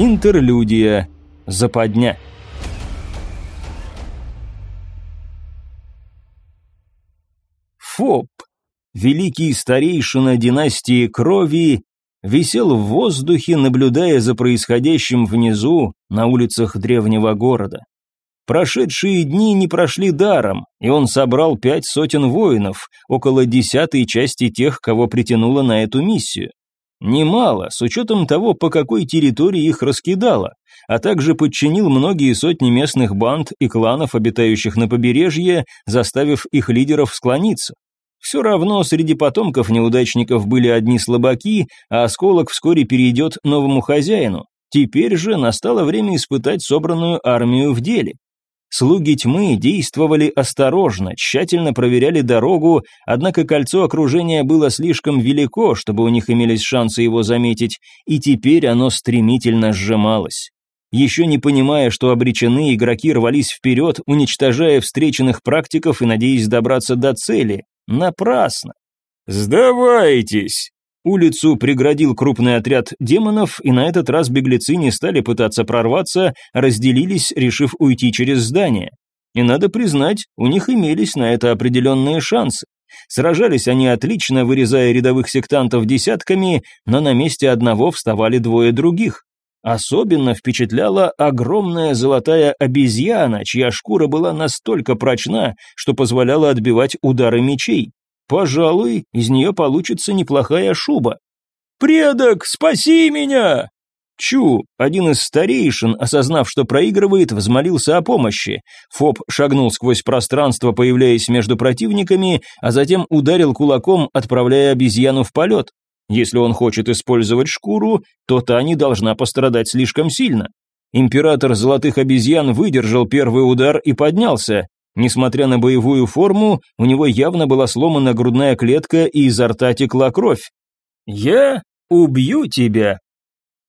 Интерлюдия. Западня. Фоб, великий старейшина династии крови, висел в воздухе, наблюдая за происходящим внизу, на улицах древнего города. Прошедшие дни не прошли даром, и он собрал пять сотен воинов, около десятой части тех, кого притянуло на эту миссию. Немало, с учетом того, по какой территории их раскидало, а также подчинил многие сотни местных банд и кланов, обитающих на побережье, заставив их лидеров склониться. Все равно среди потомков неудачников были одни слабаки, а осколок вскоре перейдет новому хозяину. Теперь же настало время испытать собранную армию в деле. Слуги тьмы действовали осторожно, тщательно проверяли дорогу, однако кольцо окружения было слишком велико, чтобы у них имелись шансы его заметить, и теперь оно стремительно сжималось. Еще не понимая, что обречены, игроки рвались вперед, уничтожая встреченных практиков и надеясь добраться до цели. Напрасно. «Сдавайтесь!» Улицу преградил крупный отряд демонов, и на этот раз беглецы не стали пытаться прорваться, разделились, решив уйти через здание. И надо признать, у них имелись на это определенные шансы. Сражались они отлично, вырезая рядовых сектантов десятками, но на месте одного вставали двое других. Особенно впечатляла огромная золотая обезьяна, чья шкура была настолько прочна, что позволяла отбивать удары мечей. Пожалуй, из нее получится неплохая шуба. «Предок, спаси меня!» Чу, один из старейшин, осознав, что проигрывает, взмолился о помощи. Фоб шагнул сквозь пространство, появляясь между противниками, а затем ударил кулаком, отправляя обезьяну в полет. Если он хочет использовать шкуру, то та не должна пострадать слишком сильно. Император золотых обезьян выдержал первый удар и поднялся. Несмотря на боевую форму, у него явно была сломана грудная клетка и изо рта текла кровь. «Я убью тебя!»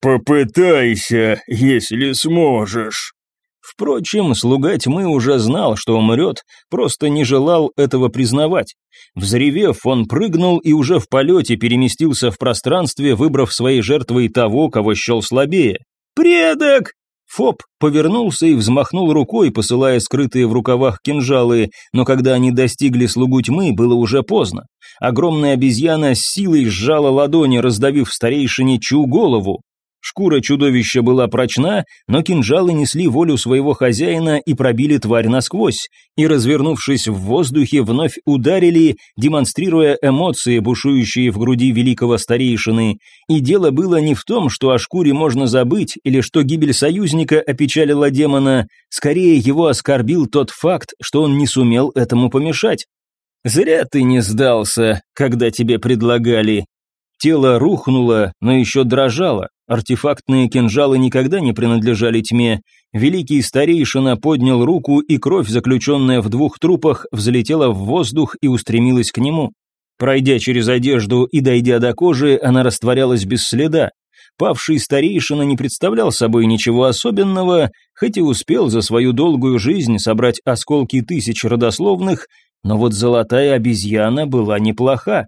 «Попытайся, если сможешь!» Впрочем, слуга тьмы уже знал, что умрет, просто не желал этого признавать. Взревев, он прыгнул и уже в полете переместился в пространстве, выбрав своей жертвой того, кого счел слабее. «Предок!» Фоб повернулся и взмахнул рукой, посылая скрытые в рукавах кинжалы, но когда они достигли слугу тьмы, было уже поздно. Огромная обезьяна с силой сжала ладони, раздавив старейшине Чу голову. Шкура чудовища была прочна, но кинжалы несли волю своего хозяина и пробили тварь насквозь, и, развернувшись в воздухе, вновь ударили, демонстрируя эмоции, бушующие в груди великого старейшины. И дело было не в том, что о шкуре можно забыть, или что гибель союзника опечалила демона, скорее его оскорбил тот факт, что он не сумел этому помешать. «Зря ты не сдался, когда тебе предлагали». Тело рухнуло, но еще дрожало, Артефактные кинжалы никогда не принадлежали тьме. Великий старейшина поднял руку, и кровь, заключенная в двух трупах, взлетела в воздух и устремилась к нему. Пройдя через одежду и дойдя до кожи, она растворялась без следа. Павший старейшина не представлял собой ничего особенного, хоть и успел за свою долгую жизнь собрать осколки тысяч родословных, но вот золотая обезьяна была неплоха.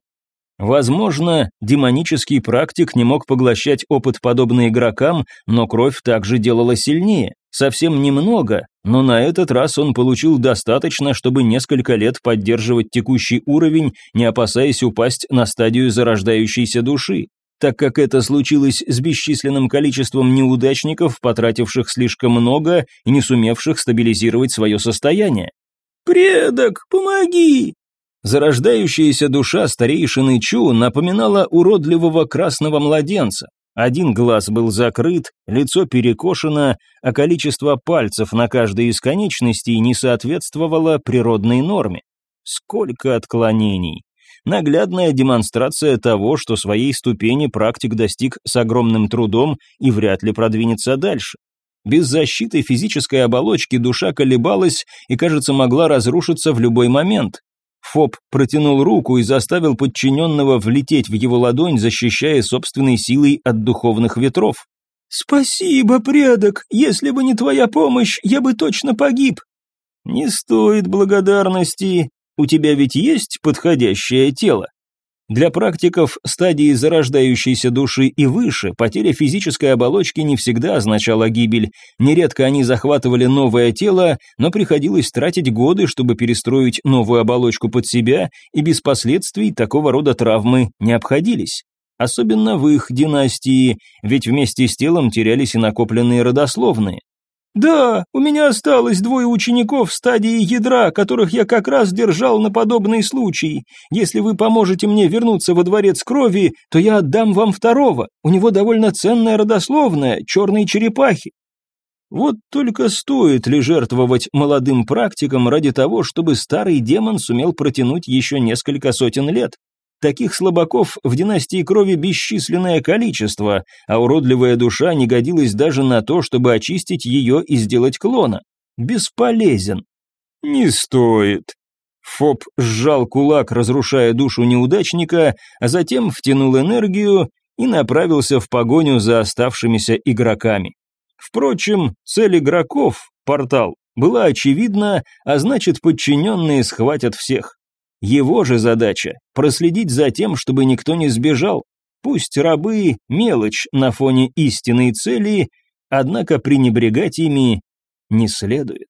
Возможно, демонический практик не мог поглощать опыт подобно игрокам, но кровь также делала сильнее. Совсем немного, но на этот раз он получил достаточно, чтобы несколько лет поддерживать текущий уровень, не опасаясь упасть на стадию зарождающейся души. Так как это случилось с бесчисленным количеством неудачников, потративших слишком много и не сумевших стабилизировать свое состояние. «Предок, помоги!» Зарождающаяся душа старейшины Чу напоминала уродливого красного младенца. Один глаз был закрыт, лицо перекошено, а количество пальцев на каждой из конечностей не соответствовало природной норме. Сколько отклонений! Наглядная демонстрация того, что своей ступени практик достиг с огромным трудом и вряд ли продвинется дальше. Без защиты физической оболочки душа колебалась и, кажется, могла разрушиться в любой момент. Фоб протянул руку и заставил подчиненного влететь в его ладонь, защищая собственной силой от духовных ветров. «Спасибо, предок, если бы не твоя помощь, я бы точно погиб». «Не стоит благодарности, у тебя ведь есть подходящее тело». Для практиков стадии зарождающейся души и выше потеря физической оболочки не всегда означала гибель. Нередко они захватывали новое тело, но приходилось тратить годы, чтобы перестроить новую оболочку под себя, и без последствий такого рода травмы не обходились. Особенно в их династии, ведь вместе с телом терялись и накопленные родословные. «Да, у меня осталось двое учеников в стадии ядра, которых я как раз держал на подобный случай. Если вы поможете мне вернуться во дворец крови, то я отдам вам второго. У него довольно ценная родословная, черные черепахи». Вот только стоит ли жертвовать молодым практикам ради того, чтобы старый демон сумел протянуть еще несколько сотен лет? Таких слабаков в династии крови бесчисленное количество, а уродливая душа не годилась даже на то, чтобы очистить ее и сделать клона. Бесполезен. Не стоит. Фоб сжал кулак, разрушая душу неудачника, а затем втянул энергию и направился в погоню за оставшимися игроками. Впрочем, цель игроков, портал, была очевидна, а значит подчиненные схватят всех. Его же задача – проследить за тем, чтобы никто не сбежал. Пусть рабы – мелочь на фоне истинной цели, однако пренебрегать ими не следует.